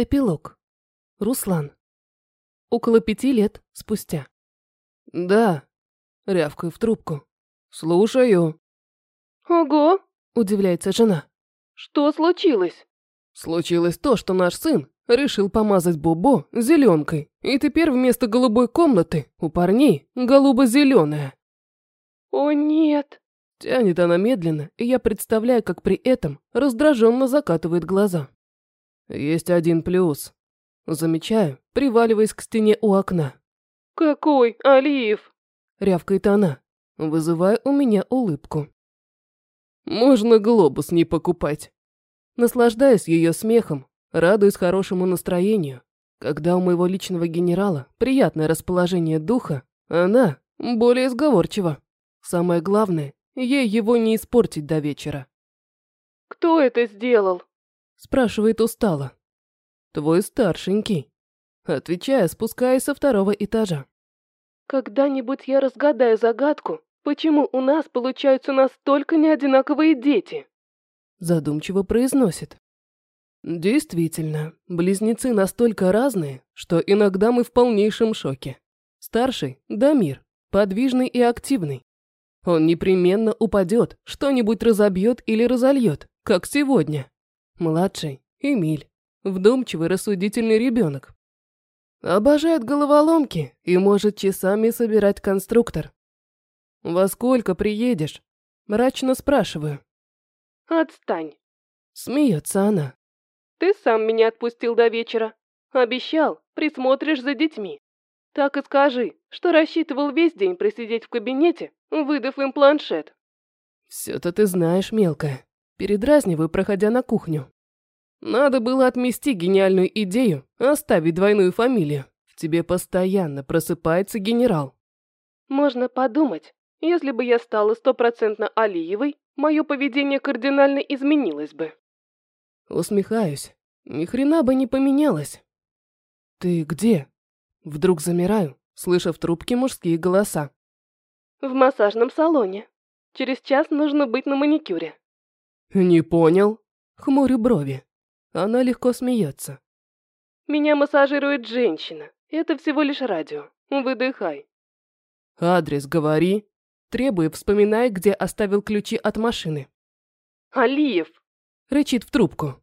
Эпилог. Руслан. Около пяти лет спустя. «Да», — рявкаю в трубку. «Слушаю». «Ого!» – удивляется жена. «Что случилось?» Случилось то, что наш сын решил помазать Бобо зеленкой, и теперь вместо голубой комнаты у парней голубо-зеленая. «О нет!» Тянет она медленно, и я представляю, как при этом раздраженно закатывает глаза. Есть один плюс. Замечаю, приваливаясь к стене у окна. «Какой, Алиев?» Рявкает она, вызывая у меня улыбку. Можно глобус не покупать. Наслаждаюсь ее смехом, радуюсь хорошему настроению. Когда у моего личного генерала приятное расположение духа, она более сговорчива. Самое главное, ей его не испортить до вечера. «Кто это сделал?» Спрашивает устало. «Твой старшенький». Отвечая, спускаясь со второго этажа. «Когда-нибудь я разгадаю загадку, почему у нас получаются настолько неодинаковые дети?» Задумчиво произносит. Действительно, близнецы настолько разные, что иногда мы в полнейшем шоке. Старший – Дамир, подвижный и активный. Он непременно упадет, что-нибудь разобьет или разольет, как сегодня. Младший – Эмиль, вдумчивый, рассудительный ребенок. Обожает головоломки и может часами собирать конструктор. «Во сколько приедешь?» – мрачно спрашиваю. «Отстань!» – смеется она. «Ты сам меня отпустил до вечера. Обещал, присмотришь за детьми. Так и скажи, что рассчитывал весь день просидеть в кабинете, выдав им планшет». «Все-то ты знаешь, мелкая». Передразниваю, проходя на кухню. Надо было отмести гениальную идею, оставить двойную фамилию. В тебе постоянно просыпается генерал. Можно подумать, если бы я стала стопроцентно Алиевой, мое поведение кардинально изменилось бы. Усмехаюсь. Ни хрена бы не поменялось. Ты где? Вдруг замираю, слыша в трубке мужские голоса. В массажном салоне. Через час нужно быть на маникюре. «Не понял?» Хмурю брови. Она легко смеется. Меня массажирует женщина. Это всего лишь радио. Выдыхай. «Адрес говори», требуя, вспоминая, где оставил ключи от машины. «Алиев!» Рычит в трубку.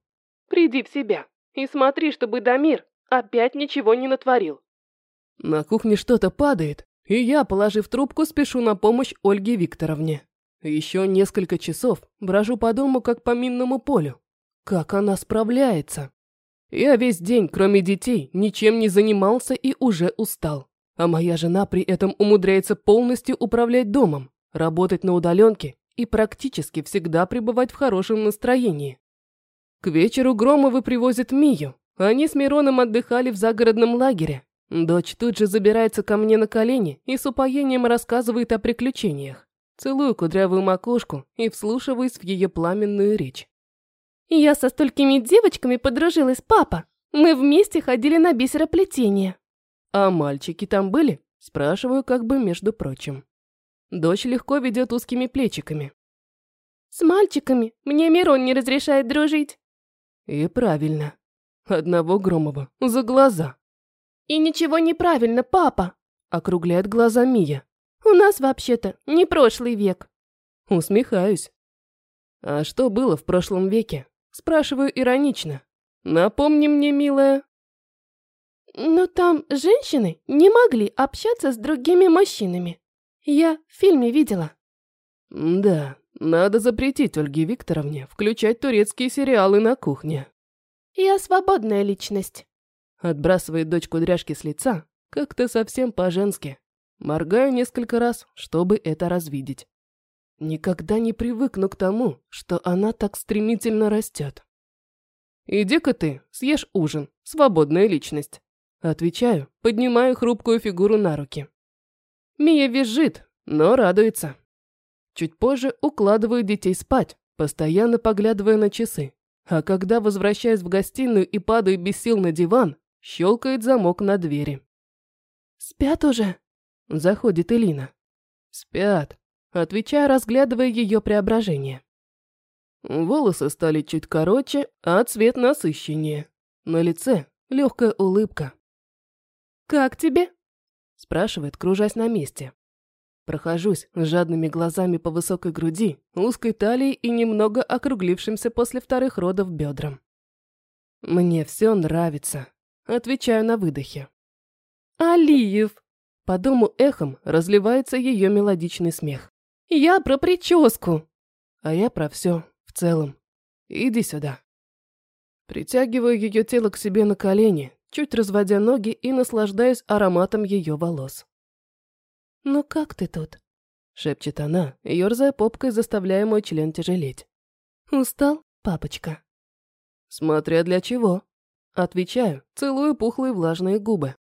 «Приди в себя и смотри, чтобы Дамир опять ничего не натворил». На кухне что-то падает, и я, положив трубку, спешу на помощь Ольге Викторовне. Еще несколько часов брожу по дому, как по минному полю. Как она справляется? Я весь день, кроме детей, ничем не занимался и уже устал. А моя жена при этом умудряется полностью управлять домом, работать на удаленке и практически всегда пребывать в хорошем настроении. К вечеру Громовы привозят Мию. Они с Мироном отдыхали в загородном лагере. Дочь тут же забирается ко мне на колени и с упоением рассказывает о приключениях. Целую кудрявую макушку и вслушиваюсь в ее пламенную речь. «Я со столькими девочками подружилась, папа. Мы вместе ходили на бисероплетение». «А мальчики там были?» Спрашиваю как бы между прочим. Дочь легко ведет узкими плечиками. «С мальчиками мне Мирон не разрешает дружить». И правильно. Одного Громова за глаза. «И ничего неправильно, папа», — округляет глаза Мия. У нас вообще-то не прошлый век. Усмехаюсь. А что было в прошлом веке? Спрашиваю иронично. Напомни мне, милая. Но там женщины не могли общаться с другими мужчинами. Я в фильме видела. Да, надо запретить Ольге Викторовне включать турецкие сериалы на кухне. Я свободная личность. Отбрасывает дочь кудряшки с лица, как-то совсем по-женски. Моргаю несколько раз, чтобы это развидеть. Никогда не привыкну к тому, что она так стремительно растет. «Иди-ка ты, съешь ужин, свободная личность». Отвечаю, поднимаю хрупкую фигуру на руки. Мия визжит, но радуется. Чуть позже укладываю детей спать, постоянно поглядывая на часы. А когда возвращаюсь в гостиную и падаю без сил на диван, щелкает замок на двери. «Спят уже?» Заходит Элина. Спят. Отвечаю, разглядывая ее преображение. Волосы стали чуть короче, а цвет насыщеннее. На лице легкая улыбка. «Как тебе?» спрашивает, кружась на месте. Прохожусь жадными глазами по высокой груди, узкой талии и немного округлившимся после вторых родов бедрам. Мне все нравится. Отвечаю на выдохе. «Алиев!» По дому эхом разливается ее мелодичный смех. «Я про прическу!» А я про все в целом. Иди сюда. Притягиваю ее тело к себе на колени, чуть разводя ноги и наслаждаясь ароматом ее волос. «Ну как ты тут?» — шепчет она, ерзая попкой, заставляя мой член тяжелеть. «Устал, папочка?» «Смотря для чего?» Отвечаю, целую пухлые влажные губы.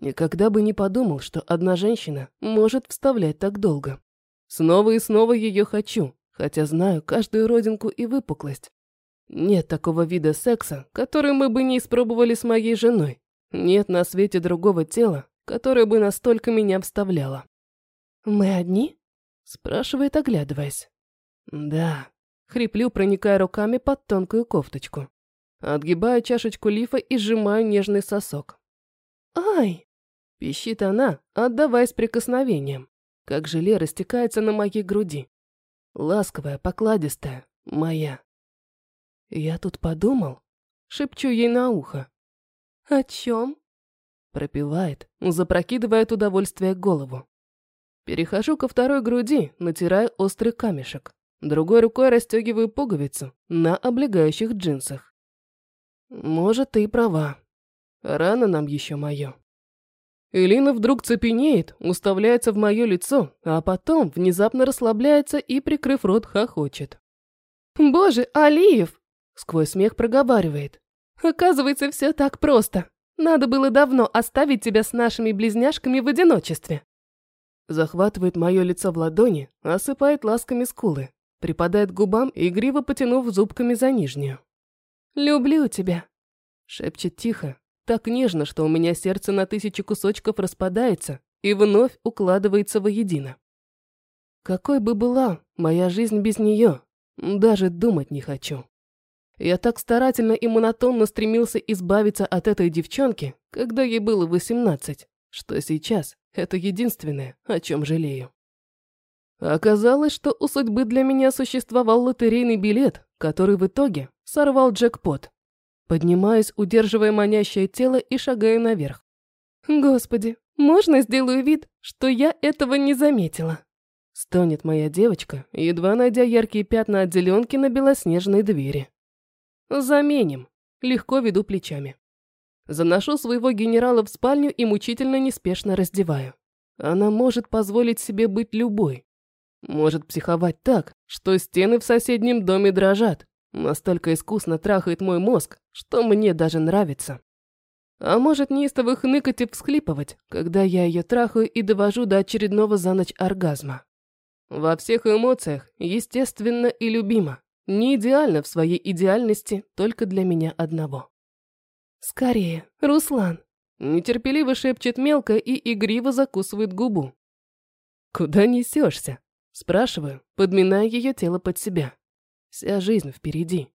Никогда бы не подумал, что одна женщина может вставлять так долго. Снова и снова ее хочу, хотя знаю каждую родинку и выпуклость. Нет такого вида секса, который мы бы не испробовали с моей женой. Нет на свете другого тела, которое бы настолько меня вставляло. «Мы одни?» – спрашивает, оглядываясь. «Да». Хриплю, проникая руками под тонкую кофточку. Отгибаю чашечку лифа и сжимаю нежный сосок. «Ай!» – пищит она, отдаваясь прикосновением, как желе растекается на моей груди. Ласковая, покладистая, моя. Я тут подумал, шепчу ей на ухо. «О чем?» Пропивает, запрокидывая от удовольствия голову. Перехожу ко второй груди, натирая острый камешек. Другой рукой расстегиваю пуговицу на облегающих джинсах. Может, ты и права. Рано нам еще мое. Элина вдруг цепенеет, уставляется в мое лицо, а потом внезапно расслабляется и, прикрыв рот, хохочет. «Боже, Алиев!» Сквозь смех проговаривает. «Оказывается, все так просто. Надо было давно оставить тебя с нашими близняшками в одиночестве». Захватывает мое лицо в ладони, осыпает ласками скулы, припадает к губам, игриво потянув зубками за нижнюю. «Люблю тебя», — шепчет тихо, так нежно, что у меня сердце на тысячи кусочков распадается и вновь укладывается воедино. Какой бы была моя жизнь без нее, даже думать не хочу. Я так старательно и монотонно стремился избавиться от этой девчонки, когда ей было восемнадцать, что сейчас это единственное, о чем жалею. Оказалось, что у судьбы для меня существовал лотерейный билет, который в итоге сорвал джекпот. Поднимаюсь, удерживая манящее тело и шагаю наверх. «Господи, можно сделаю вид, что я этого не заметила?» Стонет моя девочка, едва найдя яркие пятна от зеленки на белоснежной двери. Заменим. Легко веду плечами. Заношу своего генерала в спальню и мучительно неспешно раздеваю. Она может позволить себе быть любой. Может психовать так, что стены в соседнем доме дрожат. Настолько искусно трахает мой мозг, что мне даже нравится. А может неистово хныкать и всхлипывать, когда я ее трахаю и довожу до очередного за ночь оргазма. Во всех эмоциях, естественно и любимо. Не идеально в своей идеальности, только для меня одного. «Скорее, Руслан!» Нетерпеливо шепчет мелко и игриво закусывает губу. «Куда несешься?» Спрашиваю, подминая ее тело под себя. Вся жизнь впереди.